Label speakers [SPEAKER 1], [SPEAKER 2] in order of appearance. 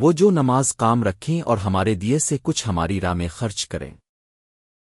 [SPEAKER 1] وہ جو نماز کام رکھیں اور ہمارے دیے سے کچھ ہماری راہ میں خرچ کریں۔